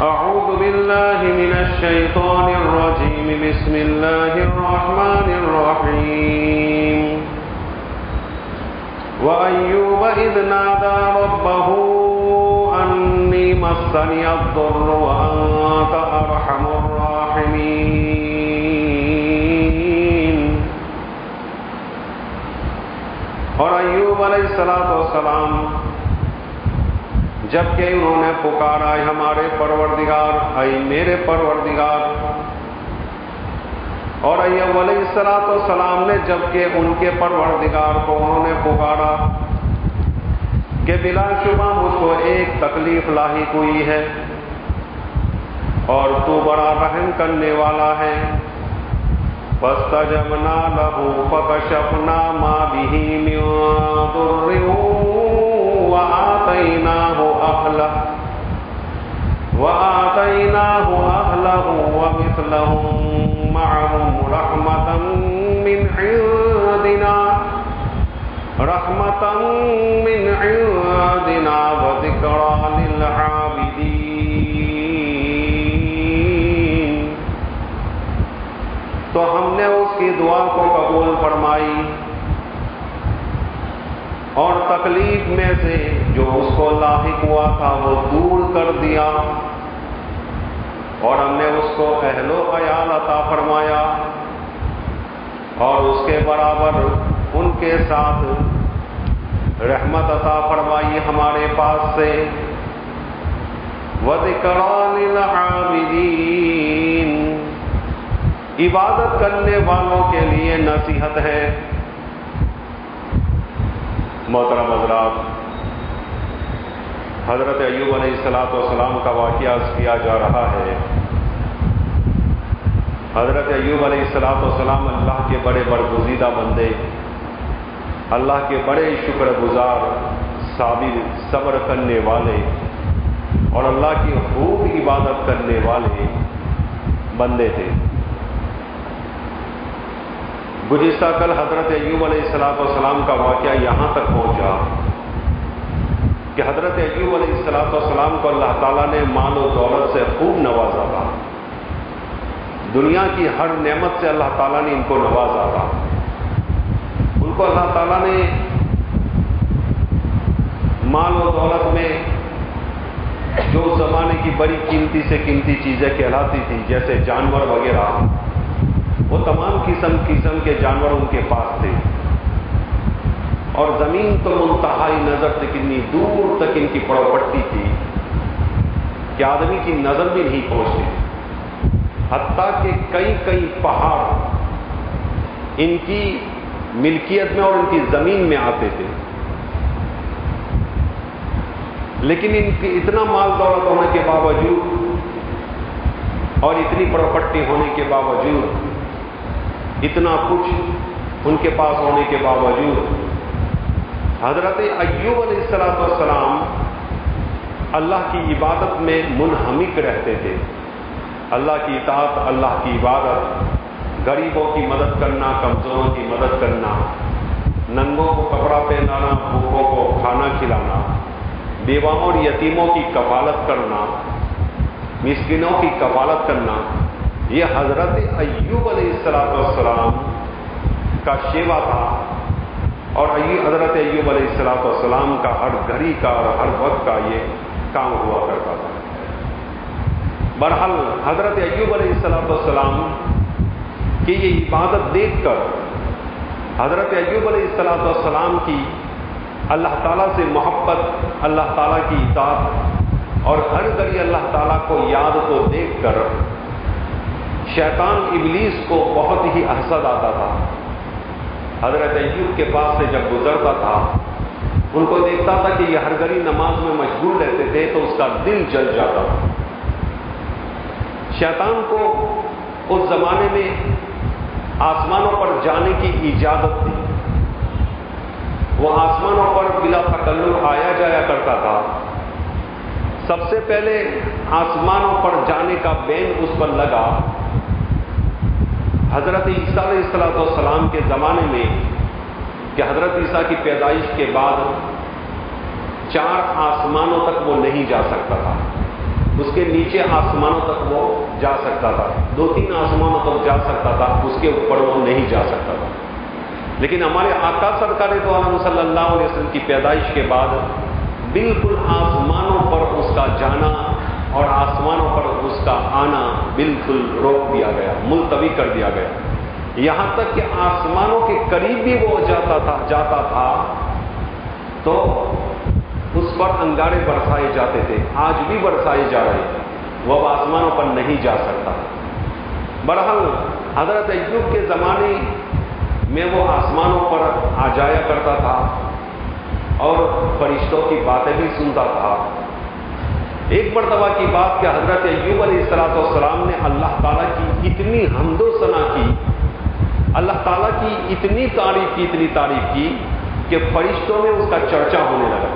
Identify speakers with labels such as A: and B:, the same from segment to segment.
A: أعوذ بالله من الشيطان الرجيم. بسم الله الرحمن الرحيم. وأيوب إذ نادى ربه أني مسني الضر وأنت أرحم الراحمين. اور ایوب علیہ السلام والسلام جبکہ انہوں نے پکارا ہے ہمارے پروردگار، اے میرے پروردگار۔ اور ایوب علیہ السلاۃ والسلام نے جبکہ ان کے پروردگار کو انہوں نے پکارا کہ بلا شبہ مجھ کو ایک تکلیف لاحق ہوئی ہے اور تو بڑا رحم کرنے والا ہے۔ فاستجبنا له فكشفنا ما به من ضر وآتيناه أهله وآتيناه أهله ومثلهم معهم رحمة من عندنا، رحمة من عندنا وذكرى للعابدين۔ تو ہم نے اس کی دعا کو قبول فرمائی اور تکلیف میں سے جو اس کو لاحق ہوا تھا وہ دور کر دیا۔ اور ہم نے اس کو اہل و عیال عطا فرمایا۔ اور اس کے برابر ان کے ساتھ رحمت عطا فرمائی ہمارے پاس سے۔ وَذِكْرَى عبادت کرنے والوں کے لیے نصیحت ہے۔ محترم حضرات حضرت ایوب علیہ السلاۃ والسلام کا واقعہ کیا جا رہا ہے۔ حضرت ایوب علیہ السلاۃ والسلام اللہ کے بڑے برگزیدہ بندے، اللہ کے بڑے شکر گزار صابر، صبر کرنے والے اور اللہ کی خوب عبادت کرنے والے بندے تھے۔ گزشتہ کل حضرت ایوب علیہ السلاۃ والسلام کا واقعہ یہاں تک پہنچا۔ کہ حضرت ایوب علیہ السلاۃ والسلام کو اللہ تعالیٰ نے مال و دولت سے خوب نوازا تھا۔ دنیا کی ہر نعمت سے اللہ تعالیٰ نے ان کو نوازا تھا۔ ان کو اللہ تعالیٰ نے مال و دولت میں جو زمانے کی بڑی قیمتی سے قیمتی چیزیں کہلاتی تھیں جیسے جانور وغیرہ، وہ تمام قسم قسم کے جانور ان کے پاس تھے۔ اور زمین تو منتہائی نظر سے کتنی دور تک ان کی پراپرٹی تھی کہ آدمی کی نظر بھی نہیں پہنچتی۔ حتیٰ کہ کئی کئی پہاڑ ان کی ملکیت میں اور ان کی زمین میں آتے تھے۔ لیکن ان کی اتنا مال دولت ہونے کے باوجود اور اتنی پراپرٹی ہونے کے باوجود اتنا کچھ ان کے پاس ہونے کے باوجود حضرت ایوب علیہ السلاۃ والسلام اللہ کی عبادت میں منہمک رہتے تھے۔ اللہ کی اطاعت، اللہ کی عبادت، غریبوں کی مدد کرنا، کمزوروں کی مدد کرنا، ننگوں کو کپڑا پہنانا، بھوکوں کو کھانا کھلانا، بیواؤں اور یتیموں کی کفالت کرنا، مسکینوں کی کفالت کرنا، یہ حضرت ایوب علیہ السلاۃ والسلام کا شیوا تھا۔ اور حضرت ایوب علیہ السلاۃ والسلام کا ہر گھڑی کا اور ہر وقت کا یہ کام ہوا کرتا تھا۔ برحال حضرت ایوب علیہ السلاۃ والسلام کی یہ عبادت دیکھ کر حضرت ایوب علیہ السلاۃ والسلام کی اللہ تعالیٰ سے محبت، اللہ تعالیٰ کی اطاعت اور ہر گھڑی اللہ تعالیٰ کو یاد کو دیکھ کر شیطان ابلیس کو بہت ہی حسد آتا تھا۔ حضرت ایوب کے پاس سے جب گزرتا تھا، ان کو دیکھتا تھا کہ یہ ہر گھڑی نماز میں مشغول رہتے تھے تو اس کا دل جل جاتا تھا۔ شیطان کو اس زمانے میں آسمانوں پر جانے کی اجازت تھی۔ وہ آسمانوں پر بلا تکلف آیا جایا کرتا تھا۔ سب سے پہلے آسمانوں پر جانے کا بین اس پر لگا۔ حضرت عیسیٰ علیہ السلاۃ والسلام کے زمانے میں کہ حضرت عیسیٰ کی پیدائش کے بعد چار آسمانوں تک وہ نہیں جا سکتا تھا۔ اس کے نیچے آسمانوں تک وہ جا سکتا تھا۔ دو تین آسمانوں تک جا سکتا تھا، اس کے اوپر وہ نہیں جا سکتا تھا۔ لیکن ہمارے آقا سرکار تو عالم صلی اللہ علیہ وسلم کی پیدائش کے بعد بالکل آسمانوں پر اس کا جانا اور آسمانوں پر اس کا آنا بالکل روک دیا گیا، ملتوی کر دیا گیا۔ یہاں تک کہ آسمانوں کے قریب بھی وہ جاتا تھا جاتا تھا، تو اس پر انگارے برسائے جاتے تھے، آج بھی برسائے جا رہے تھے وہ اب آسمانوں پر نہیں جا سکتا۔ برحال حضرت ایوب کے زمانے میں وہ آسمانوں پر آ جایا کرتا تھا اور فرشتوں کی باتیں بھی سنتا تھا۔ ایک مرتبہ کی بات کہ حضرت ایوب علیہ السلاۃ والسلام نے اللہ تعالیٰ کی اتنی حمد و ثنا کی، اللہ تعالیٰ کی اتنی تعریف کی، اتنی تعریف کی کہ فرشتوں میں اس کا چرچا ہونے لگا۔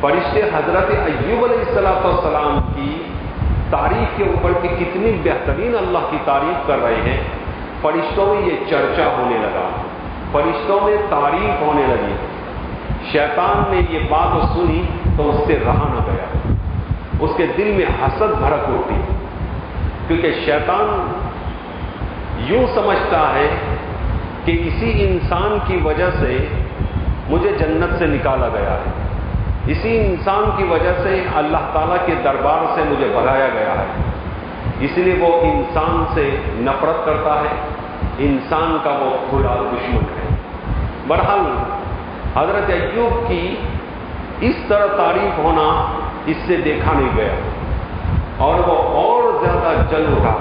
A: فرشتے حضرت ایوب علیہ السلاۃ والسلام کی تعریف کے اوپر کی کتنی بہترین اللہ کی تعریف کر رہے ہیں، فرشتوں میں یہ چرچا ہونے لگا۔ فرشتوں میں تعریف ہونے لگی۔ شیطان نے یہ بات سنی تو اس سے رہا نہ۔ اس کے دل میں حسد بھڑک اٹھتی کیونکہ شیطان یوں سمجھتا ہے کہ اسی انسان کی وجہ سے مجھے جنت سے نکالا گیا ہے۔ اسی انسان کی وجہ سے اللہ تعالیٰ کے دربار سے مجھے بھگایا گیا ہے۔ اس لیے وہ انسان سے نفرت کرتا ہے۔ انسان کا وہ کھلا دشمن ہے۔ برحال حضرت ایوب کی اس طرح تعریف ہونا اس سے دیکھا نہیں گیا۔ اور وہ اور زیادہ جل اٹھا۔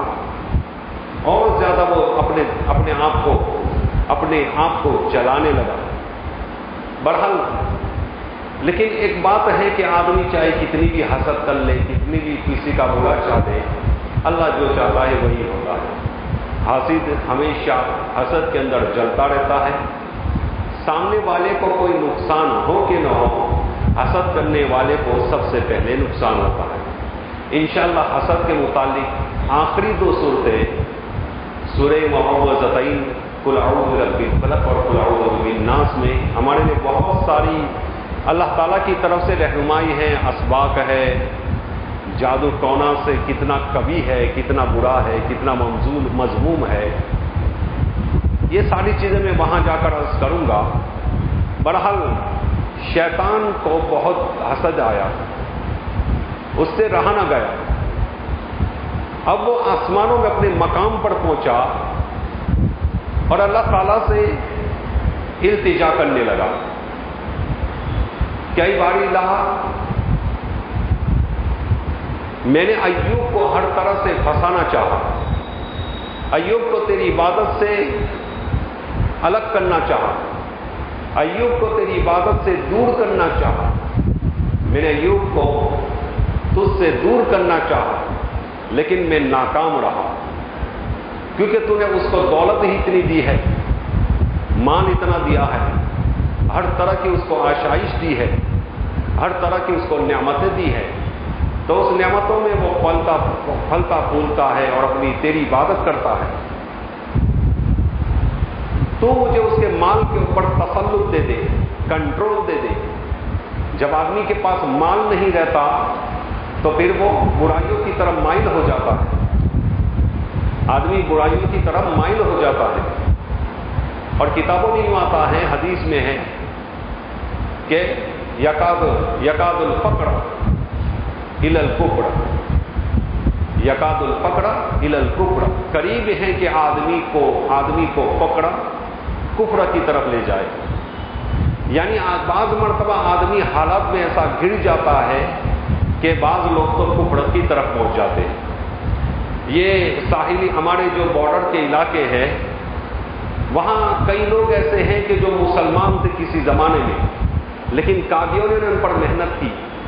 A: اور زیادہ وہ اپنے اپنے آپ کو اپنے آپ کو جلانے لگا۔ برحال لیکن ایک بات ہے کہ آدمی چاہے کتنی بھی حسد کر لے، کتنی بھی کسی کا برا چاہ دے، اللہ جو چاہتا ہے وہی ہوتا ہے۔ حاسد ہمیشہ حسد کے اندر جلتا رہتا ہے۔ سامنے والے کو کوئی نقصان ہو کہ نہ ہو حسد کرنے والے کو سب سے پہلے نقصان ہوتا ہے۔ انشاءاللہ حسد کے متعلق آخری دو صورتیں سورہ محمد زطعین کل اعوذ رب الفلق اور کل اعوذ الناس میں ہمارے لیے بہت ساری اللہ تعالیٰ کی طرف سے رہنمائی ہے، اسباق ہے، جادو ٹونا سے کتنا کبھی ہے، کتنا برا ہے، کتنا منظول مضموم ہے۔ یہ ساری چیزیں میں وہاں جا کر عرض کروں گا۔ برحال شیطان کو بہت حسد آیا۔ اس سے رہا نہ گیا۔ اب وہ آسمانوں میں اپنے مقام پر پہنچا اور اللہ تعالی سے التجا کرنے لگا۔ کئی باری لہا میں نے ایوب کو ہر طرح سے پھنسانا چاہا۔ ایوب کو تیری عبادت سے الگ کرنا چاہا۔ ایوب کو تیری عبادت سے دور کرنا چاہا۔ میں نے ایوب کو تجھ سے دور کرنا چاہا، لیکن میں ناکام رہا۔ کیونکہ تو نے اس کو دولت ہی اتنی دی ہے، مان اتنا دیا ہے۔ ہر طرح کی اس کو آشائش دی ہے، ہر طرح کی اس کو نعمتیں دی ہے تو اس نعمتوں میں وہ پھلتا پھلتا پھولتا ہے اور اپنی تیری عبادت کرتا ہے۔ تو مجھے اس کے مال کے اوپر تسلط دے دے کنٹرول دے دے۔ جب آدمی کے پاس مال نہیں رہتا، تو پھر وہ برائیوں کی طرف مائل ہو جاتا ہے۔ آدمی برائیوں کی طرف مائل ہو جاتا ہے۔ اور کتابوں میں یوں آتا ہے، حدیث میں ہے کہ یقاد یقاد الفقر ال الکڑ یقاد الفقڑا ال الکڑ قریب ہے کہ آدمی کو آدمی کو پکڑا کفر کی طرف لے جائے۔ یعنی بعض مرتبہ آدمی حالات میں ایسا گر جاتا ہے کہ بعض لوگ تو کفر کی طرف پہنچ جاتے ہیں۔ یہ ساحلی ہمارے جو بارڈر کے علاقے ہیں، وہاں کئی لوگ ایسے ہیں کہ جو مسلمان تھے کسی زمانے میں، لیکن کاغیوں نے ان پر محنت کی،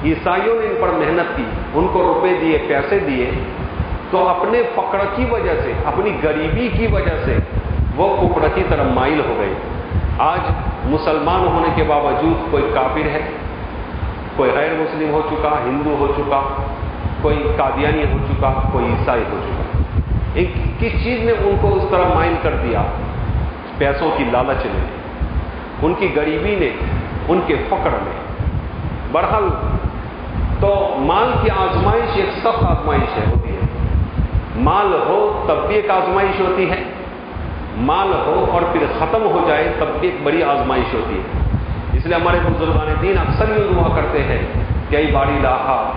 A: عیسائیوں نے ان پر محنت کی، ان کو روپے دیے، پیسے دیے۔ تو اپنے فقر کی وجہ سے، اپنی غریبی کی وجہ سے وہ کپڑ کی طرف مائل ہو گئی آج مسلمان ہونے کے باوجود کوئی کافر ہے، کوئی غیر مسلم ہو چکا، ہندو ہو چکا، کوئی قادیانی ہو چکا، کوئی عیسائی ہو چکا۔ کس چیز نے ان کو اس طرح مائل کر دیا؟ پیسوں کی لالچ نے، ان کی غریبی نے، ان کے فقر نے۔ برحال تو مال کی آزمائش ایک سخت آزمائش ہے، ہوتی ہے۔ مال ہو تب بھی ایک آزمائش ہوتی ہے۔ مال ہو اور پھر ختم ہو جائے تب بھی ایک بڑی آزمائش ہوتی ہے۔ اس لیے ہمارے بزرگان دین اکثر یہ دعا کرتے ہیں کئی باری لاہا،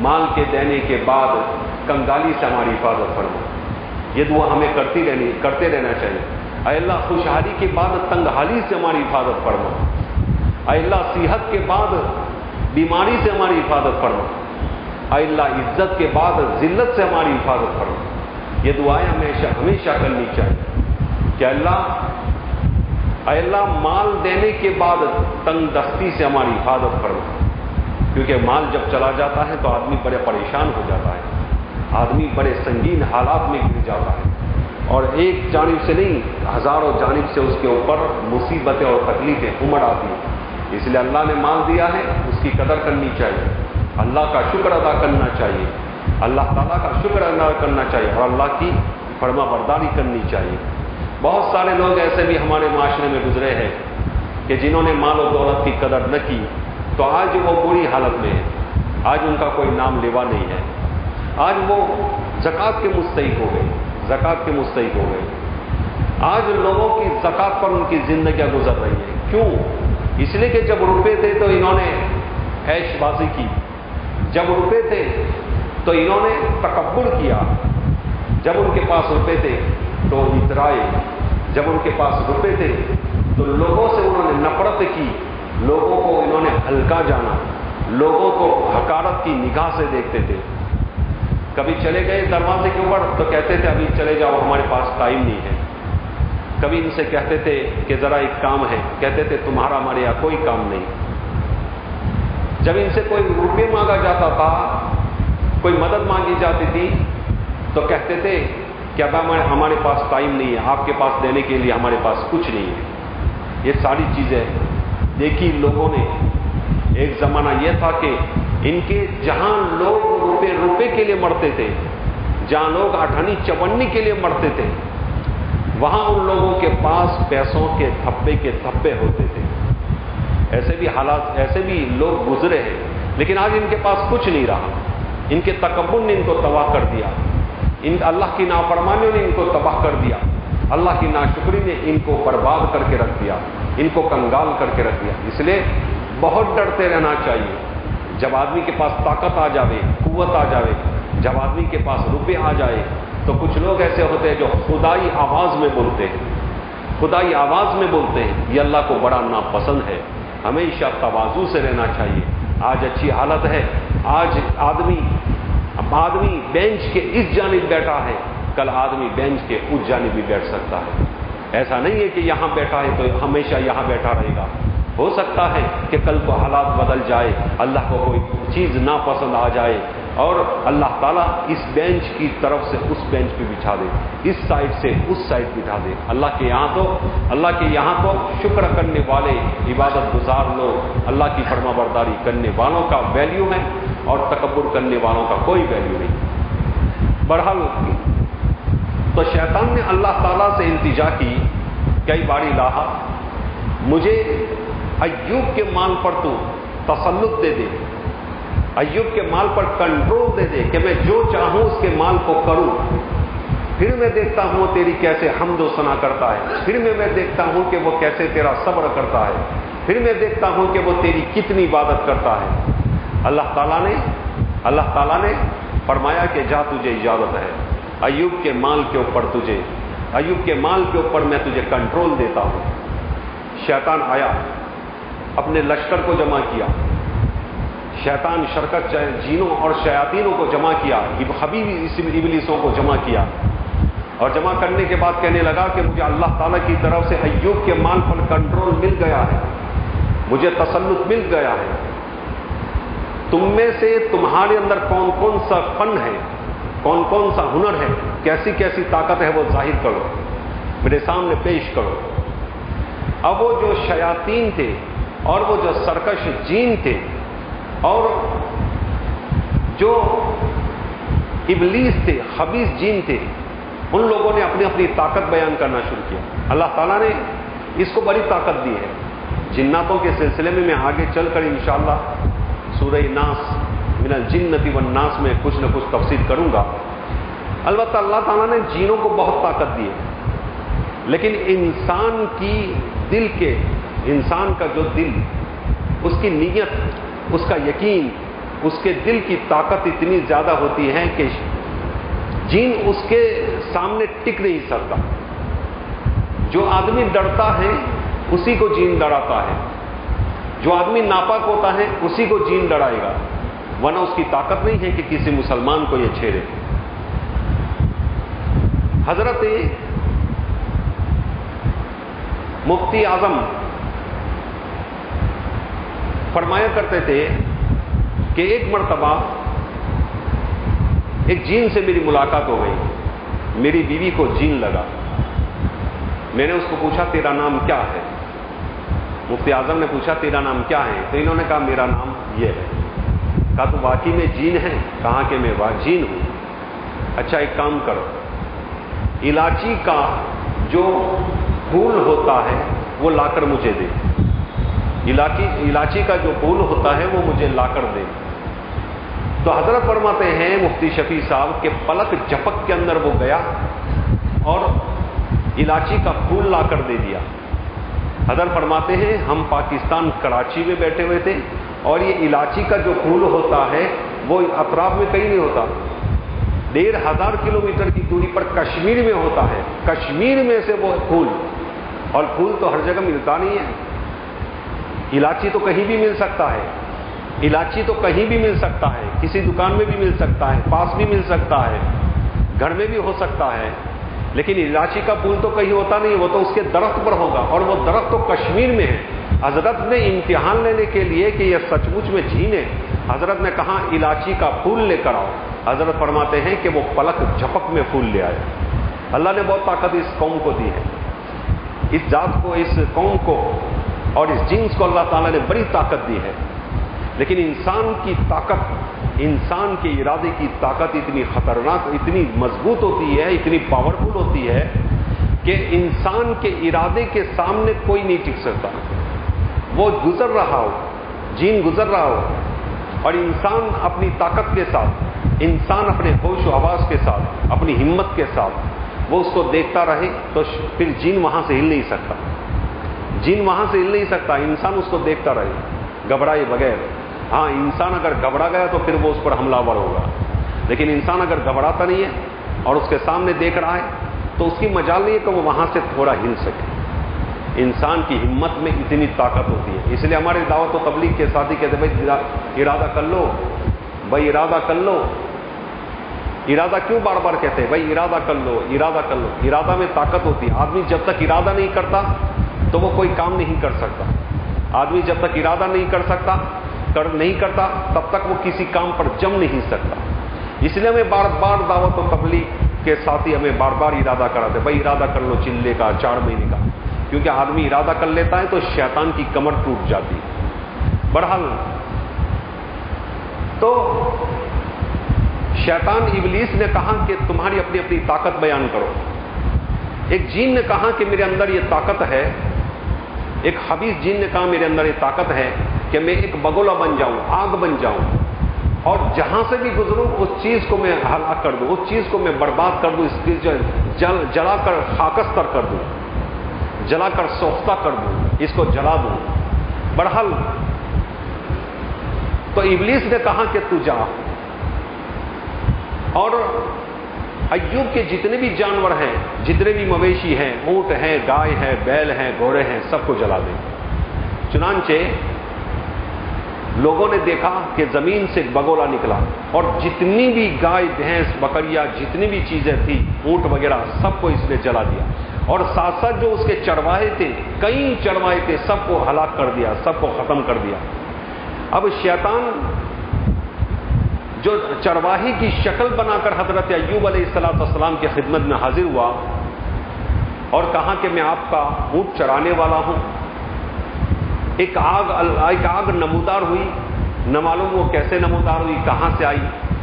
A: مال کے دینے کے بعد کنگالی سے ہماری حفاظت فرما۔ یہ دعا ہمیں کرتی رہنی، کرتے رہنا چاہیے۔ اے اللہ، خوشحالی کے بعد تنگحالی سے ہماری حفاظت فرما۔ اے اللہ، صحت کے بعد بیماری سے ہماری حفاظت فرما۔ اے اللہ، عزت کے بعد ذلت سے ہماری حفاظت فرما۔ یہ دعائیں ہمیشہ ہمیشہ کرنی چاہیے۔ کہ اللہ، اے اللہ مال دینے کے بعد تنگ دستی سے ہماری حفاظت فرما کیونکہ مال جب چلا جاتا ہے تو آدمی بڑے پریشان ہو جاتا ہے۔ آدمی بڑے سنگین حالات میں گر جاتا ہے۔ اور ایک جانب سے نہیں، ہزاروں جانب سے اس کے اوپر مصیبتیں اور تکلیفیں امڑ آتی ہیں۔ اس لیے اللہ نے مال دیا ہے، اس کی قدر کرنی چاہیے۔ اللہ کا شکر ادا کرنا چاہیے۔ اللہ تعالیٰ کا شکر ادا کرنا چاہیے اور اللہ کی فرما برداری کرنی چاہیے۔ بہت سارے لوگ ایسے بھی ہمارے معاشرے میں گزرے ہیں کہ جنہوں نے مال و دولت کی قدر نہ کی، تو آج وہ بری حالت میں ہے آج ان کا کوئی نام لیوا نہیں ہے۔ آج وہ زکوٰۃ کے مستحق ہو گئے۔ زکوٰۃ کے مستحق ہو گئے۔ آج لوگوں کی زکوٰۃ پر ان کی زندگیاں گزر رہی ہیں۔ کیوں؟ اس لیے کہ جب روپے تھے تو انہوں نے ایش بازی کی۔ جب روپے تھے تو انہوں نے تکبر کیا۔ جب ان کے پاس روپے تھے تو اترائے جب ان کے پاس روپے تھے، تو لوگوں سے انہوں نے نفرت کی۔ لوگوں کو انہوں نے ہلکا جانا۔ لوگوں کو حکارت کی نگاہ سے دیکھتے تھے۔ کبھی چلے گئے دروازے کے اوپر تو کہتے تھے، ابھی چلے جاؤ، ہمارے پاس ٹائم نہیں ہے۔ کبھی ان سے کہتے تھے کہ ذرا ایک کام ہے۔ کہتے تھے، تمہارا ہمارے یہاں کوئی کام نہیں۔ جب ان سے کوئی روپے مانگا جاتا تھا، کوئی مدد مانگی جاتی تھی، تو کہتے تھے کہ اب ہمارے پاس ٹائم نہیں ہے، آپ کے پاس دینے کے لیے ہمارے پاس کچھ نہیں ہے۔ یہ ساری چیزیں دیکھی لوگوں نے۔ ایک زمانہ یہ تھا کہ ان کے جہاں لوگ روپے روپے کے لیے مرتے تھے، جہاں لوگ اٹھانی چونی کے لیے مرتے تھے، وہاں ان لوگوں کے پاس پیسوں کے تھپے کے تھپے ہوتے تھے۔ ایسے بھی حالات ایسے بھی لوگ گزرے ہیں، لیکن آج ان کے پاس کچھ نہیں رہا۔ ان کے تکبر نے ان کو تباہ کر دیا۔ ان اللہ کی نافرمانیوں نے ان کو تباہ کر دیا۔ اللہ کی ناشکری نے ان کو برباد کر کے رکھ دیا، ان کو کنگال کر کے رکھ دیا۔ اس لیے بہت ڈرتے رہنا چاہیے۔ جب آدمی کے پاس طاقت آ جاوے، قوت آ جاوے، جب آدمی کے پاس روپے آ جائے، تو کچھ لوگ ایسے ہوتے ہیں جو خدائی آواز میں بولتے ہیں۔ خدائی آواز میں بولتے ہیں۔ یہ اللہ کو بڑا ناپسند ہے۔ ہمیشہ توازو سے رہنا چاہیے۔ آج اچھی حالت ہے۔ آج آدمی آدمی بینچ کے اس جانب بیٹھا ہے، کل آدمی بینچ کے اس جانب بھی بیٹھ سکتا ہے۔ ایسا نہیں ہے کہ یہاں بیٹھا ہے تو ہمیشہ یہاں بیٹھا رہے گا۔ ہو سکتا ہے کہ کل کو حالات بدل جائے، اللہ کو کوئی چیز ناپسند آ جائے۔ اور اللہ تعالیٰ اس بینچ کی طرف سے اس بینچ پہ بچھا دے، اس سائڈ سے اس سائڈ بٹھا دے۔ اللہ کے یہاں تو، اللہ کے یہاں تو شکر کرنے والے، عبادت گزار لوگ، اللہ کی فرما برداری کرنے والوں کا ویلیو ہے اور تکبر کرنے والوں کا کوئی ویلیو نہیں۔ بہرحال تو شیطان نے اللہ تعالیٰ سے التجا کی، کئی باری لاہا، مجھے ایوب کے مال پر تو تسلط دے دے۔ ایوب کے مال پر کنٹرول دے دے کہ میں جو چاہوں اس کے مال کو کروں۔ پھر میں دیکھتا ہوں تیری کیسے حمد و سنا کرتا ہے۔ پھر میں میں دیکھتا ہوں کہ وہ کیسے تیرا صبر کرتا ہے۔ پھر میں دیکھتا ہوں کہ وہ تیری کتنی عبادت کرتا ہے۔ اللہ تعالیٰ نے اللہ تعالیٰ نے فرمایا کہ جا تجھے اجازت ہے۔ ایوب کے مال کے اوپر تجھے ایوب کے مال کے اوپر میں تجھے کنٹرول دیتا ہوں۔ شیطان آیا، اپنے لشکر کو جمع کیا۔ شیطان شرکت جینوں اور شیاطینوں کو جمع کیا حبیب ابلیسوں کو جمع کیا۔ اور جمع کرنے کے بعد کہنے لگا کہ مجھے اللہ تعالیٰ کی طرف سے ایوب کے مال پر کنٹرول مل گیا ہے۔ مجھے تسلط مل گیا ہے۔ تم میں سے تمہارے اندر کون کون سا فن ہے، کون کون سا ہنر ہے، کیسی کیسی طاقت ہے وہ ظاہر کرو، میرے سامنے پیش کرو۔ اب وہ جو شیاطین تھے اور وہ جو سرکش جین تھے اور جو ابلیس تھے خبیص جین تھے، ان لوگوں نے اپنی اپنی طاقت بیان کرنا شروع کیا۔ اللہ تعالیٰ نے اس کو بڑی طاقت دی ہے۔ جناتوں کے سلسلے میں میں آگے چل کر انشاءاللہ سورہ ناس من الجنتی والناس میں کچھ نہ کچھ تفصیل کروں گا۔ البتہ اللہ تعالیٰ نے جینوں کو بہت طاقت دی ہے۔ لیکن انسان کی دل کے، انسان کا جو دل، اس کی نیت اس کا یقین، اس کے دل کی طاقت اتنی زیادہ ہوتی ہے کہ جین اس کے سامنے ٹک نہیں سکتا۔ جو آدمی ڈرتا ہے، اسی کو جین ڈراتا ہے۔ جو آدمی ناپاک ہوتا ہے، اسی کو جین ڈرائے گا۔ ورنہ اس کی طاقت نہیں ہے کہ کسی مسلمان کو یہ چھیڑے۔ حضرت مفتی اعظم فرمایا کرتے تھے کہ ایک مرتبہ ایک جین سے میری ملاقات ہو گئی۔ میری بیوی کو جین لگا۔ میں نے اس کو پوچھا، تیرا نام کیا ہے؟ مفتی اعظم نے پوچھا، تیرا نام کیا ہے؟ تو انہوں نے کہا، میرا نام یہ ہے۔ کہا، تو واقعی میں جین ہے کہا کہ میں جین ہوں۔ اچھا ایک کام کرو۔ الائچی کا جو پھول ہوتا ہے، وہ لا کر مجھے دے۔ الائچی کا جو پھول ہوتا ہے وہ مجھے لا کر دے۔ تو حضرت فرماتے ہیں مفتی شفیع صاحب کہ پلک جپک کے اندر وہ گیا اور الائچی کا پھول لا کر دے دیا۔ حضرت فرماتے ہیں، ہم پاکستان کراچی میں بیٹھے ہوئے تھے اور یہ الائچی کا جو پھول ہوتا ہے وہ اطراف میں کہیں نہیں ہوتا۔ ڈیڑھ ہزار کلومیٹر کی دوری پر کشمیر میں ہوتا ہے۔ کشمیر میں سے وہ پھول اور پھول تو ہر جگہ ملتا نہیں ہے۔ الائچی تو کہیں بھی مل سکتا ہے۔ الائچی تو کہیں بھی مل سکتا ہے۔ کسی دکان میں بھی مل سکتا ہے۔ پاس بھی مل سکتا ہے۔ گھر میں بھی ہو سکتا ہے۔ لیکن الائچی کا پھول تو کہیں ہوتا نہیں، وہ تو اس کے درخت پر ہوگا۔ اور وہ درخت تو کشمیر میں ہے۔ حضرت نے امتحان لینے کے لیے کہ یہ سچ مچ میں جھینے حضرت نے کہا الائچی کا پھول لے کر آؤ۔ حضرت فرماتے ہیں کہ وہ پلک جھپک میں پھول لے آئے۔ اللہ نے بہت طاقت اس قوم کو دی ہے۔ اس ذات کو، اس قوم کو اور اس جنس کو اللہ تعالیٰ نے بڑی طاقت دی ہے۔ لیکن انسان کی طاقت، انسان کے ارادے کی طاقت اتنی خطرناک، اتنی مضبوط ہوتی ہے، اتنی پاورفل ہوتی ہے کہ انسان کے ارادے کے سامنے کوئی نہیں ٹک سکتا۔ وہ گزر رہا ہو، جین گزر رہا ہو، اور انسان اپنی طاقت کے ساتھ، انسان اپنے ہوش و آواز کے ساتھ، اپنی ہمت کے ساتھ وہ اس کو دیکھتا رہے تو پھر جین وہاں سے ہل نہیں سکتا۔ جین وہاں سے ہل نہیں سکتا، انسان اس کو دیکھتا رہے، گھبرائے بغیر۔ ہاں انسان اگر گھبرا گیا تو پھر وہ اس پر حملہ ور ہوگا۔ لیکن انسان اگر گھبراتا نہیں ہے اور اس کے سامنے دیکھ رہا ہے، تو اس کی مجال نہیں ہے کہ وہ وہاں سے تھوڑا ہل سکے۔ انسان کی ہمت میں اتنی طاقت ہوتی ہے۔ اس لیے ہمارے دعوت و تبلیغ کے ساتھی کہتے بھائی ارادہ کر لو۔ بھائی، ارادہ کر لو۔ ارادہ کیوں بار بار کہتے ہیں؟ بھائی، ارادہ کر لو، ارادہ کر لو۔ ارادہ میں طاقت ہوتی ہے۔ آدمی جب تک ارادہ نہیں کرتا تو وہ کوئی کام نہیں کر سکتا۔ آدمی جب تک ارادہ نہیں کر سکتا، کر نہیں کرتا، تب تک وہ کسی کام پر جم نہیں سکتا۔ اس لیے ہمیں بار بار دعوت و تبلیغ کے ساتھی ہمیں بار بار ارادہ کراتے بھائی ارادہ کر لو چلے کا، چار مہینے کا۔ کیونکہ آدمی ارادہ کر لیتا ہے تو شیطان کی کمر ٹوٹ جاتی ہے۔ بہرحال، تو شیطان ابلیس نے کہا کہ تمہاری اپنی اپنی طاقت بیان کرو۔ ایک جین نے کہا کہ میرے اندر یہ طاقت ہے ایک حبیث جین نے کہا میرے اندر یہ طاقت ہے کہ میں ایک بگولا بن جاؤں، آگ بن جاؤں۔ اور جہاں سے بھی گزروں، اس چیز کو میں ہلاک کر دوں، اس چیز کو میں برباد کر دوں، اس چیز جل، جلا کر خاکستر کر دوں، جلا کر سوختہ کر دوں، اس کو جلا دوں۔ بہرحال، تو ابلیس نے کہا کہ تو جا۔ اور ایوب کے جتنے بھی جانور ہیں، جتنے بھی مویشی ہیں، اونٹ ہیں، گائے ہیں، بیل ہیں، گھوڑے ہیں، سب کو جلا دیں۔ چنانچہ لوگوں نے دیکھا کہ زمین سے بگولا نکلا اور جتنی بھی گائے، بھینس، بکریا، جتنی بھی چیزیں تھیں، اونٹ وغیرہ، سب کو اس نے جلا دیا۔ اور ساتھ ساتھ جو اس کے چڑواہے تھے، کئی چڑوائے تھے، سب کو ہلاک کر دیا، سب کو ختم کر دیا۔ اب شیطان جو چرواہی کی شکل بنا کر حضرت ایوب علیہ السلاۃ السلام کی خدمت میں حاضر ہوا اور کہا کہ میں آپ کا اونٹ چرانے والا ہوں۔ ایک آگ ایک آگ نمودار ہوئی۔ نہ معلوم وہ کیسے نمودار ہوئی، کہاں سے آئی۔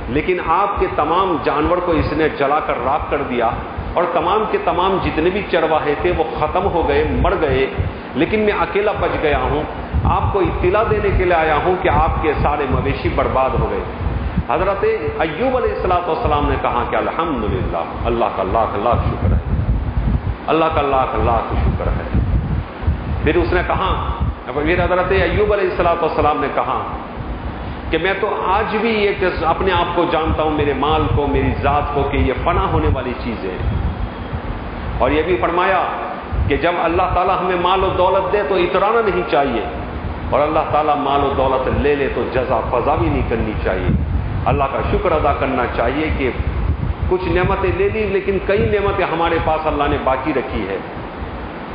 A: لیکن آپ کے تمام جانور کو اس نے جلا کر راک کر دیا۔ اور تمام کے تمام جتنے بھی چرواہے تھے وہ ختم ہو گئے، مر گئے۔ لیکن میں اکیلا بچ گیا ہوں۔ آپ کو اطلاع دینے کے لیے آیا ہوں کہ آپ کے سارے مویشی برباد ہو گئے۔ حضرت ایوب علیہ السلاۃ والسلام نے کہا کہ الحمدللہ، اللہ کا لاکھ لاکھ شکر ہے۔ اللہ کا لاکھ لاکھ شکر ہے۔ پھر اس نے کہا، پھر حضرت ایوب علیہ السلاۃ والسلام نے کہا کہ میں تو آج بھی ایک اپنے آپ کو جانتا ہوں، میرے مال کو، میری ذات کو کہ یہ فنا ہونے والی چیز ہے۔ اور یہ بھی فرمایا کہ جب اللہ تعالیٰ ہمیں مال و دولت دے تو اترانا نہیں چاہیے، اور اللہ تعالیٰ مال و دولت لے لے تو جزا، فضا بھی نہیں کرنی چاہیے۔ اللہ کا شکر ادا کرنا چاہیے کہ کچھ نعمتیں لے لی، لیکن کئی نعمتیں ہمارے پاس اللہ نے باقی رکھی ہے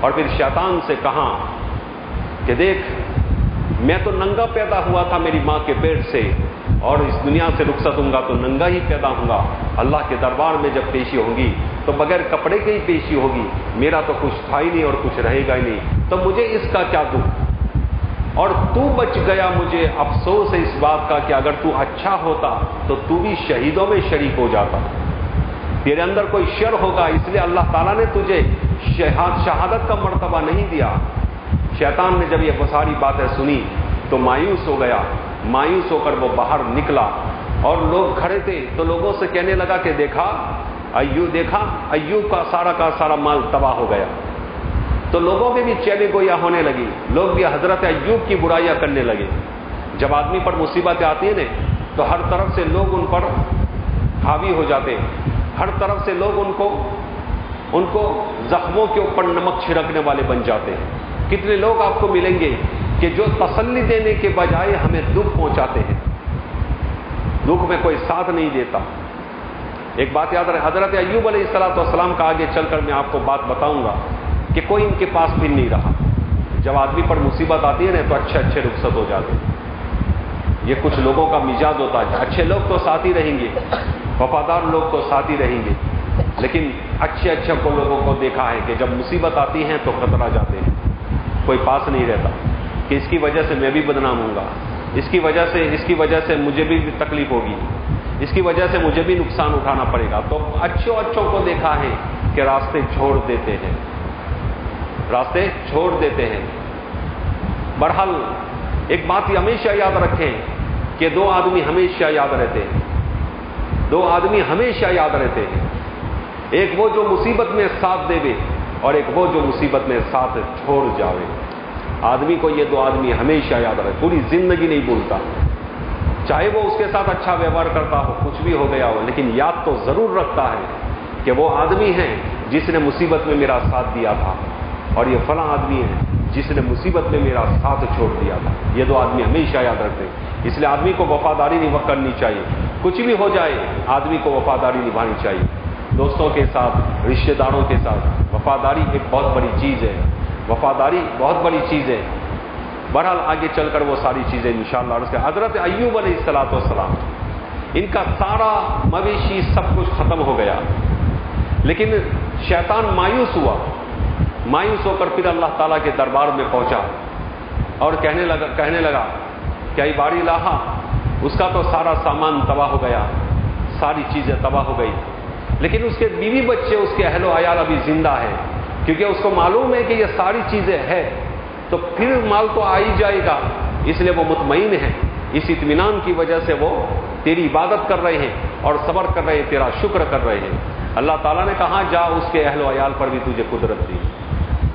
A: اور پھر شیطان سے کہا کہ دیکھ، میں تو ننگا پیدا ہوا تھا میری ماں کے پیٹ سے، اور اس دنیا سے رخصت ہوں گا تو ننگا ہی پیدا ہوں گا۔ اللہ کے دربار میں جب پیشی ہوگی تو بغیر کپڑے کی ہی پیشی ہوگی۔ میرا تو کچھ تھا ہی نہیں اور کچھ رہے گا ہی نہیں۔ تو مجھے اس کا کیا دکھ؟ اور تو بچ گیا مجھے افسوس ہے اس بات کا کہ اگر تو اچھا ہوتا تو تو بھی شہیدوں میں شریک ہو جاتا۔ تیرے اندر کوئی شر ہوگا، اس لیے اللہ تعالیٰ نے تجھے شہادت کا مرتبہ نہیں دیا۔ شیطان نے جب یہ ساری باتیں سنی تو مایوس ہو گیا۔ مایوس ہو کر وہ باہر نکلا اور لوگ کھڑے تھے تو لوگوں سے کہنے لگا کہ دیکھا، ایو دیکھا ایوب کا سارا کا سارا مال تباہ ہو گیا۔ تو لوگوں میں بھی چیلے گویا ہونے لگی۔ لوگ بھی حضرت ایوب کی برائیاں کرنے لگے۔ جب آدمی پر مصیبتیں آتی ہیں نا، تو ہر طرف سے لوگ ان پر حاوی ہو جاتے ہیں۔ ہر طرف سے لوگ ان کو ان کو زخموں کے اوپر نمک چھڑکنے والے بن جاتے ہیں۔ کتنے لوگ آپ کو ملیں گے کہ جو تسلی دینے کے بجائے ہمیں دکھ پہنچاتے ہیں۔ دکھ میں کوئی ساتھ نہیں دیتا۔ ایک بات یاد رہے حضرت ایوب علیہ السلاۃ والسلام کا آگے چل کر میں آپ کو بات بتاؤں گا۔ کہ کوئی ان کے پاس بھی نہیں رہا۔ جب آدمی پر مصیبت آتی ہے نا تو اچھے اچھے رخصت ہو جاتے ہیں۔ یہ کچھ لوگوں کا مزاج ہوتا ہے۔ اچھے لوگ تو ساتھ ہی رہیں گے، وفادار لوگ تو ساتھ ہی رہیں گے۔ لیکن اچھے اچھے کو لوگوں کو دیکھا ہے کہ جب مصیبت آتی ہے تو خطرہ جاتے ہیں۔ کوئی پاس نہیں رہتا۔ کہ اس کی وجہ سے میں بھی بدنام ہوں گا۔ اس کی وجہ سے، اس کی وجہ سے مجھے بھی تکلیف ہوگی۔ اس کی وجہ سے مجھے بھی نقصان اٹھانا پڑے گا۔ تو اچھوں اچھوں کو دیکھا ہے کہ راستے چھوڑ دیتے ہیں۔ راستے چھوڑ دیتے ہیں۔ بہرحال، ایک بات یہ ہمیشہ یاد رکھیں کہ دو آدمی ہمیشہ یاد رہتے ہیں۔ دو آدمی ہمیشہ یاد رہتے ہیں۔ ایک وہ جو مصیبت میں ساتھ دے اور ایک وہ جو مصیبت میں ساتھ چھوڑ جاوے۔ آدمی کو یہ دو آدمی ہمیشہ یاد رکھے پوری زندگی نہیں بھولتا۔ چاہے وہ اس کے ساتھ اچھا ویوہار کرتا ہو، کچھ بھی ہو گیا ہو، لیکن یاد تو ضرور رکھتا ہے کہ وہ آدمی ہے جس نے مصیبت میں میرا ساتھ دیا تھا۔ اور یہ فلاں آدمی ہے جس نے مصیبت میں میرا ساتھ چھوڑ دیا تھا۔ یہ دو آدمی ہمیشہ یاد رکھتے اس لیے آدمی کو وفاداری نہیں کرنی چاہیے۔ کچھ بھی ہو جائے، آدمی کو وفاداری نبھانی چاہیے۔ دوستوں کے ساتھ، رشتہ داروں کے ساتھ، وفاداری ایک بہت بڑی چیز ہے۔ وفاداری بہت بڑی چیز ہے۔ بہرحال آگے چل کر وہ ساری چیزیں ان شاء اللہ حضرت ایوب علیہ السلاۃ والسلام، ان کا سارا مویشی سب کچھ ختم ہو گیا۔ لیکن شیطان مایوس ہوا۔ مایوس ہو کر پھر اللہ تعالیٰ کے دربار میں پہنچا اور کہنے لگا کہنے لگا کہ باری لاہا؟ اس کا تو سارا سامان تباہ ہو گیا، ساری چیزیں تباہ ہو گئی۔ لیکن اس کے بیوی بچے، اس کے اہل و عیال ابھی زندہ ہے کیونکہ اس کو معلوم ہے کہ یہ ساری چیزیں ہے تو پھر مال تو آ ہی جائے گا۔ اس لیے وہ مطمئن ہے۔ اس اطمینان کی وجہ سے وہ تیری عبادت کر رہے ہیں اور صبر کر رہے ہیں، تیرا شکر کر رہے ہیں۔ اللہ تعالیٰ نے کہا، جا اس کے اہل و عیال پر بھی تجھے قدرت دی۔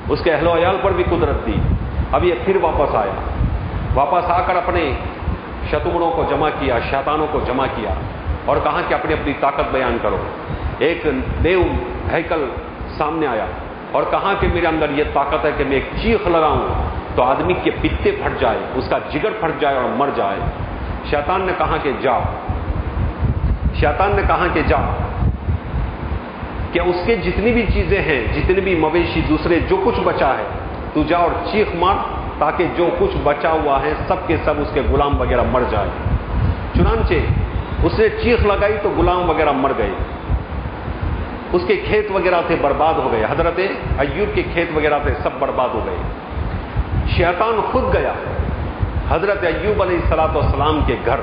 A: اس کے اہل و عیال پر بھی قدرت دی۔ اب یہ پھر واپس آیا۔ واپس آ کر اپنے شتگڑوں کو جمع کیا، شیطانوں کو جمع کیا اور کہا کہ اپنی اپنی طاقت بیان کرو۔ ایک دیو ہیکل سامنے آیا اور کہا کہ میرے اندر یہ طاقت ہے کہ میں ایک چیخ لگاؤں تو آدمی کے پتے پھٹ جائے، اس کا جگر پھٹ جائے اور مر جائے۔ شیطان نے کہا کہ جا شیطان نے کہا کہ جا کہ اس کے جتنی بھی چیزیں ہیں جتنی بھی مویشی دوسرے، جو کچھ بچا ہے، تو جا اور چیخ مار تاکہ جو کچھ بچا ہوا ہے، سب کے سب اس کے غلام وغیرہ مر جائے۔ چنانچہ اس نے چیخ لگائی تو غلام وغیرہ مر گئے۔ اس کے کھیت وغیرہ تھے برباد ہو گئے۔ حضرت ایوب کے کھیت وغیرہ تھے، سب برباد ہو گئے۔ شیطان خود گیا۔ حضرت ایوب علیہ السلاۃ والسلام کے گھر۔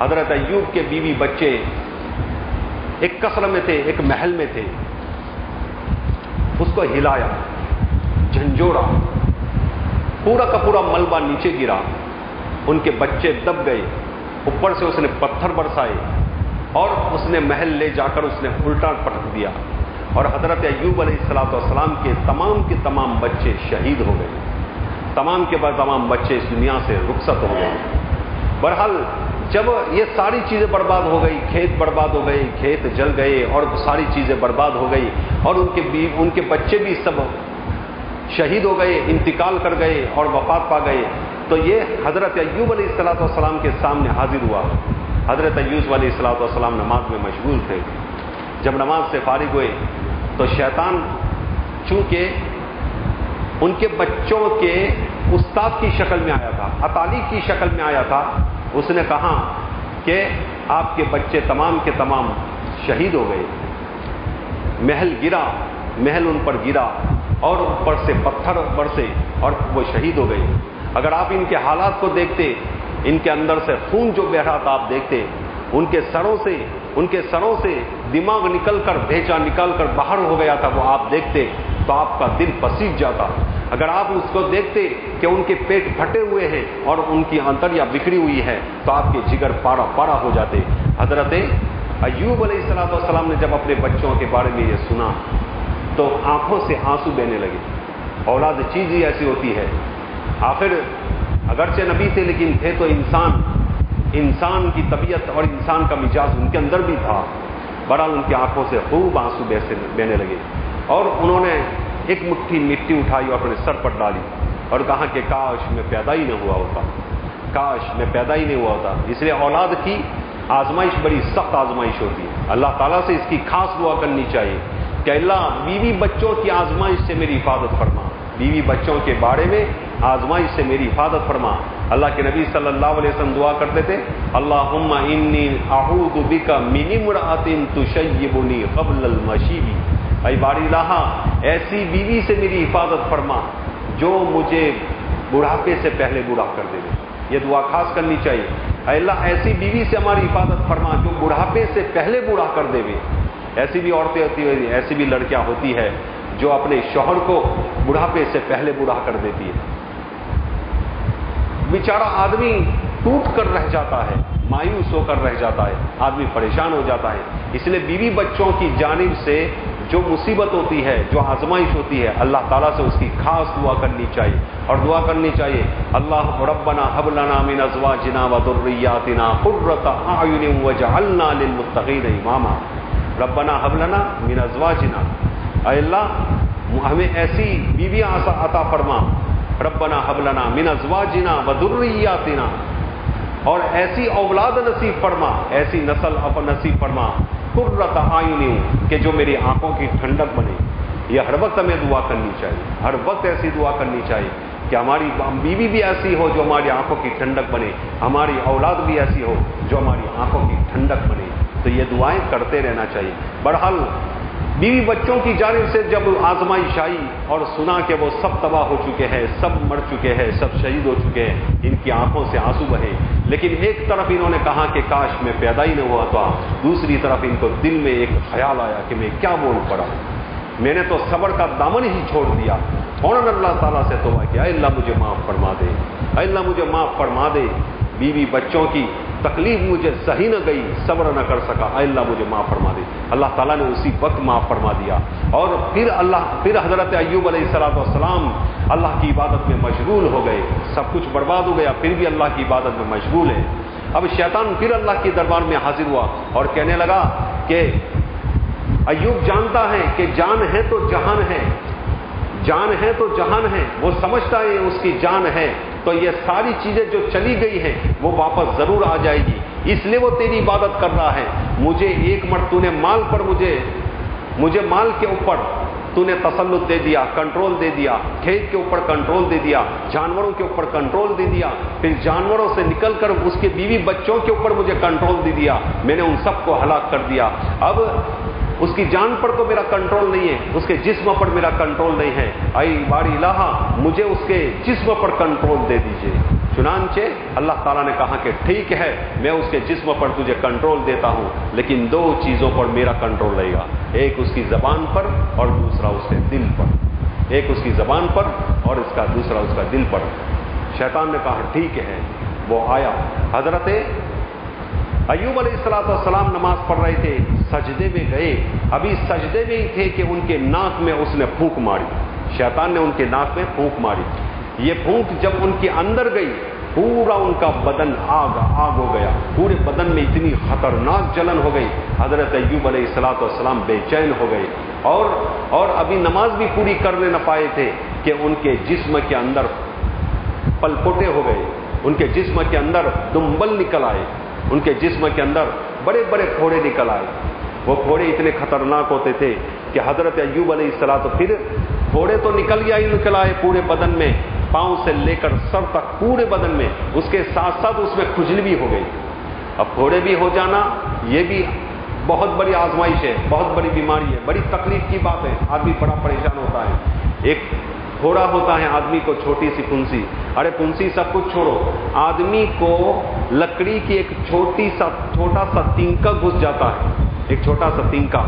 A: حضرت ایوب کے بیوی بچے ایک کثر میں تھے، ایک محل میں تھے۔ اس کو ہلایا، جھنجھوڑا۔ پورا کا پورا ملبہ نیچے گرا۔ ان کے بچے دب گئے۔ اوپر سے اس نے پتھر برسائے اور اس نے محل لے جا کر اس نے الٹا پٹک دیا۔ اور حضرت ایوب علیہ السلاۃ والسلام کے تمام کے تمام بچے شہید ہو گئے۔ تمام کے بعد تمام بچے اس دنیا سے رخصت ہو گئے۔ بہرحال جب یہ ساری چیزیں برباد ہو گئی، کھیت برباد ہو گئی کھیت جل گئے اور ساری چیزیں برباد ہو گئی اور ان کے ان کے بچے بھی سب شہید ہو گئے، انتقال کر گئے اور وفات پا گئے، تو یہ حضرت ایوب علیہ السلاۃ والسلام کے سامنے حاضر ہوا۔ حضرت ایوب علیہ السلاۃ والسلام نماز میں مشغول تھے۔ جب نماز سے فارغ ہوئے، تو شیطان چونکہ ان کے بچوں کے استاد کی شکل میں آیا تھا، اطالی کی شکل میں آیا تھا اس نے کہا کہ آپ کے بچے تمام کے تمام شہید ہو گئے۔ محل گرا، محل ان پر گرا اور اوپر سے پتھر برسے اور وہ شہید ہو گئے۔ اگر آپ ان کے حالات کو دیکھتے، ان کے اندر سے خون جو بہ رہا تھا، آپ دیکھتے، ان کے سروں سے، ان کے سروں سے دماغ نکل کر بھیجا نکل کر باہر ہو گیا تھا، وہ آپ دیکھتے تو آپ کا دل پسیج جاتا۔ اگر آپ اس کو دیکھتے کہ ان کے پیٹ پھٹے ہوئے ہیں اور ان کی انتریا بکھری ہوئی ہے، تو آپ کے جگر پارا پارا ہو جاتے۔ حضرت ایوب علیہ السلاۃ والسلام نے جب اپنے بچوں کے بارے میں یہ سنا، تو آنکھوں سے آنسو بہنے لگے۔ اولاد چیز ہی ایسی ہوتی ہے۔ آخر، اگرچہ نبی تھے لیکن تھے تو انسان انسان کی طبیعت اور انسان کا مزاج ان کے اندر بھی تھا۔ بہرحال ان کی آنکھوں سے خوب آنسو بہنے لگے۔ اور انہوں نے ایک مٹھی مٹی اٹھائی اور اپنے سر پر ڈالی اور کہا کہ کاش میں پیدا ہی نہ ہوا ہوتا۔ کاش میں پیدا ہی نہیں ہوا ہوتا۔ اس لیے اولاد کی آزمائش بڑی سخت آزمائش ہوتی ہے۔ اللہ تعالیٰ سے اس کی خاص دعا کرنی چاہیے کہ اللہ بیوی بچوں کی آزمائش سے میری حفاظت فرما۔ بیوی بچوں کے بارے میں آزمائش سے میری حفاظت فرما۔ اللہ کے نبی صلی اللہ علیہ وسلم دعا کرتے تھے اللہ انی اعوذ بکا منی مراتن تشیبنی قبل المشیبی. اے باری لہا ایسی بیوی سے میری حفاظت فرما، جو مجھے بڑھاپے سے پہلے بوڑھا کر دے یہ دعا خاص کرنی چاہیے۔ اے اللہ، ایسی بیوی سے ہماری حفاظت فرما، جو بڑھاپے سے پہلے بوڑھا کر دے ایسی بھی عورتیں ہوتی ہیں، ایسی بھی لڑکیاں ہوتی ہے جو اپنے شوہر کو بڑھاپے سے پہلے بوڑھا کر دیتی ہے بیچارہ آدمی ٹوٹ کر رہ جاتا ہے، مایوس ہو کر رہ جاتا ہے، آدمی پریشان ہو جاتا ہے۔ اس لیے بیوی بچوں کی جانب سے جو مصیبت ہوتی ہے، جو آزمائش ہوتی ہے، اللہ تعالیٰ سے اس کی خاص دعا کرنی چاہیے۔ اور دعا کرنی چاہیے، اللہ ربنا حبلنا من ازواجنا و ذریاتنا قرۃ اعین وجعلنا للمتقین اماما۔ ربنا حبلنا من ازواجنا۔ اے اللہ، ہمیں ایسی بیویاں عطا فرما۔ ربنا حبلنا من ازواجنا و ذریاتنا۔ اور ایسی اولاد نصیب فرما، ایسی نسل اپ نصیب فرما، قرۃ آئین کہ جو میری آنکھوں کی ٹھنڈک بنے۔ یہ ہر وقت ہمیں دعا کرنی چاہیے۔ ہر وقت ایسی دعا کرنی چاہیے کہ ہماری بیوی بھی ایسی ہو جو ہماری آنکھوں کی ٹھنڈک بنے۔ ہماری اولاد بھی ایسی ہو جو ہماری آنکھوں کی ٹھنڈک بنے۔ تو یہ دعائیں کرتے رہنا چاہیے۔ بہرحال بیوی بچوں کی جانب سے جب آزمائش آئی اور سنا کہ وہ سب تباہ ہو چکے ہیں، سب مر چکے ہیں، سب شہید ہو چکے ہیں، ان کی آنکھوں سے آنسو بہے۔ لیکن ایک طرف انہوں نے کہا کہ کاش میں پیدا ہی نہ ہوا تھا دوسری طرف ان کو دل میں ایک خیال آیا کہ میں کیا بول پڑا۔ میں نے تو صبر کا دامن ہی چھوڑ دیا۔ فوراً اللہ تعالیٰ سے تو کیا اللہ مجھے معاف فرما دے۔ اللہ مجھے معاف فرما دے۔ بیوی بچوں کی تکلیف مجھے صحیح نہ گئی، صبر نہ کر سکا۔ اے اللہ، مجھے معاف فرما دے۔ اللہ تعالیٰ نے اسی وقت معاف فرما دیا۔ اور پھر اللہ، پھر حضرت ایوب علیہ السلاۃ والسلام اللہ کی عبادت میں مشغول ہو گئے۔ سب کچھ برباد ہو گیا، پھر بھی اللہ کی عبادت میں مشغول ہے۔ اب شیطان پھر اللہ کے دربار میں حاضر ہوا اور کہنے لگا کہ ایوب جانتا ہے کہ جان ہے تو جہان ہے۔ جان ہے تو جہان ہے، وہ سمجھتا ہے اس کی جان ہے۔ تو یہ ساری چیزیں جو چلی گئی ہیں وہ واپس ضرور آ جائے گی۔ اس لیے وہ تیری عبادت کر رہا ہے۔ مجھے ایک مرد تو نے مال پر مجھے مجھے مال کے اوپر تو نے تسلط دے دیا، کنٹرول دے دیا، کھیت کے اوپر کنٹرول دے دیا، جانوروں کے اوپر کنٹرول دے دیا، پھر جانوروں سے نکل کر اس کے بیوی بچوں کے اوپر مجھے کنٹرول دے دیا۔ میں نے ان سب کو ہلاک کر دیا۔ اب اس کی جان پر تو میرا کنٹرول نہیں ہے، اس کے جسم پر میرا کنٹرول نہیں ہے۔ آئی باری الہ مجھے اس کے جسم پر کنٹرول دے دیجیے۔ چنانچہ اللہ تعالیٰ نے کہا کہ ٹھیک ہے، میں اس کے جسم پر تجھے کنٹرول دیتا ہوں، لیکن دو چیزوں پر میرا کنٹرول رہے گا۔ ایک اس کی زبان پر اور دوسرا اس کے دل پر۔ ایک اس کی زبان پر اور اس کا دوسرا اس کا دل پر۔ شیطان نے کہا ٹھیک ہے، وہ آیا۔ حضرت ایوب علیہ السلاۃ والسلام نماز پڑھ رہے تھے، سجدے میں گئے۔ ابھی سجدے میں ہی تھے کہ ان کے ناک میں اس نے پھونک ماری۔ شیطان نے ان کے ناک میں پھونک ماری۔ یہ پھونک جب ان کے اندر گئی، پورا ان کا بدن آگ آگ ہو گیا۔ پورے بدن میں اتنی خطرناک جلن ہو گئی۔ حضرت ایوب علیہ السلاۃ والسلام بے چین ہو گئے۔ اور اور ابھی نماز بھی پوری کرنے نہ پائے تھے کہ ان کے جسم کے اندر پل پوٹے ہو گئے۔ ان کے جسم کے اندر دمبل نکل آئے۔ ان کے جسم کے اندر بڑے بڑے پھوڑے نکل آئے۔ وہ پھوڑے اتنے خطرناک ہوتے تھے کہ حضرت ایوب علیہ السلاۃ تو پھر پھوڑے تو نکل گیا ہی نکل آئے پورے بدن میں، پاؤں سے لے کر سر تک پورے بدن میں۔ اس کے ساتھ ساتھ اس میں کھجلی بھی ہو گئی۔ اب پھوڑے بھی ہو جانا، یہ بھی بہت بڑی آزمائش ہے، بہت بڑی بیماری ہے، بڑی تکلیف کی بات ہے۔ آدمی بڑا پریشان ہوتا ہے۔ ایک تھوڑا ہوتا ہے آدمی کو چھوٹی سی پنسی۔ ارے پنسی سب کچھ چھوڑو۔ آدمی کو لکڑی کی ایک چھوٹی سا، چھوٹا سا تینکا گھس جاتا ہے۔ ایک چھوٹا سا تینکا۔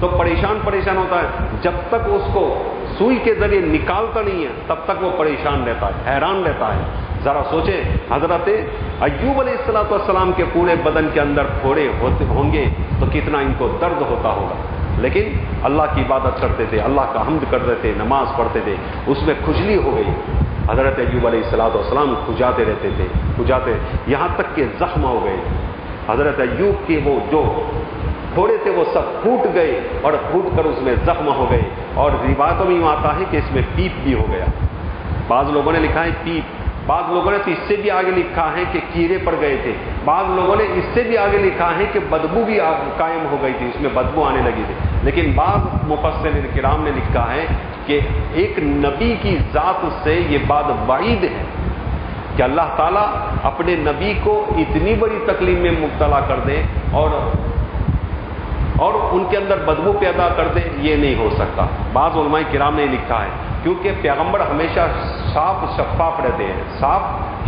A: تو پریشان پریشان ہوتا ہے۔ جب تک اس کو سوئی کے ذریعے نکالتا نہیں ہے، تب تک وہ پریشان رہتا ہے، حیران رہتا ہے۔ ذرا سوچے حضرت ایوب علیہ السلاۃ والسلام کے پورے بدن کے اندر پھوڑے ہوتے ہوں گے تو کتنا ان کو درد ہوتا ہوگا۔ لیکن اللہ کی عبادت کرتے تھے، اللہ کا حمد کرتے تھے، نماز پڑھتے تھے، اس میں کھجلی ہو گئی۔ حضرت ایوب علیہ السلاۃ والسلام کھجاتے رہتے تھے، کھجاتے۔ یہاں تک کہ زخم ہو گئے۔ حضرت ایوب کے وہ جو تھوڑے تھے، وہ سب پھوٹ گئے اور پھوٹ کر اس میں زخم ہو گئے۔ اور روایتوں میں یوں آتا ہے کہ اس میں پیپ بھی ہو گیا۔ بعض لوگوں نے لکھا ہے پیپ، بعض لوگوں نے تو اس سے بھی آگے لکھا ہے کہ کیڑے پڑ گئے تھے۔ بعض لوگوں نے اس سے بھی آگے لکھا ہے کہ بدبو بھی قائم ہو گئی تھی، اس میں بدبو آنے لگی تھی۔ لیکن بعض مفسر کرام نے لکھا ہے کہ ایک نبی کی ذات سے یہ بات بعید ہے کہ اللہ تعالیٰ اپنے نبی کو اتنی بڑی تکلیف میں مبتلا کر دے اور اور ان کے اندر بدبو پیدا کر دے، یہ نہیں ہو سکتا۔ بعض علماء کرام نے لکھا ہے، کیونکہ پیغمبر ہمیشہ صاف شفاف رہتے ہیں، صاف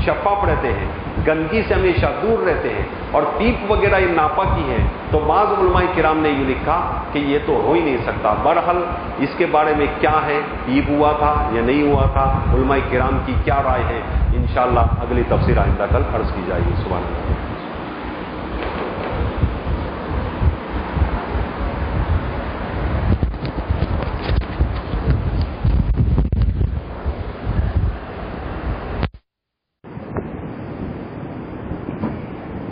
A: شفاف رہتے ہیں، گندگی سے ہمیشہ دور رہتے ہیں اور پیپ وغیرہ یہ ناپا کی ہے۔ تو بعض علماء کرام نے یہ لکھا کہ یہ تو ہو ہی نہیں سکتا۔ برحل اس کے بارے میں کیا ہے؟ پیپ ہوا تھا یا نہیں ہوا تھا؟ علماء کرام کی کیا رائے ہے؟ انشاءاللہ اگلی تفسیر آئندہ کل عرض کی جائے گی۔ صبح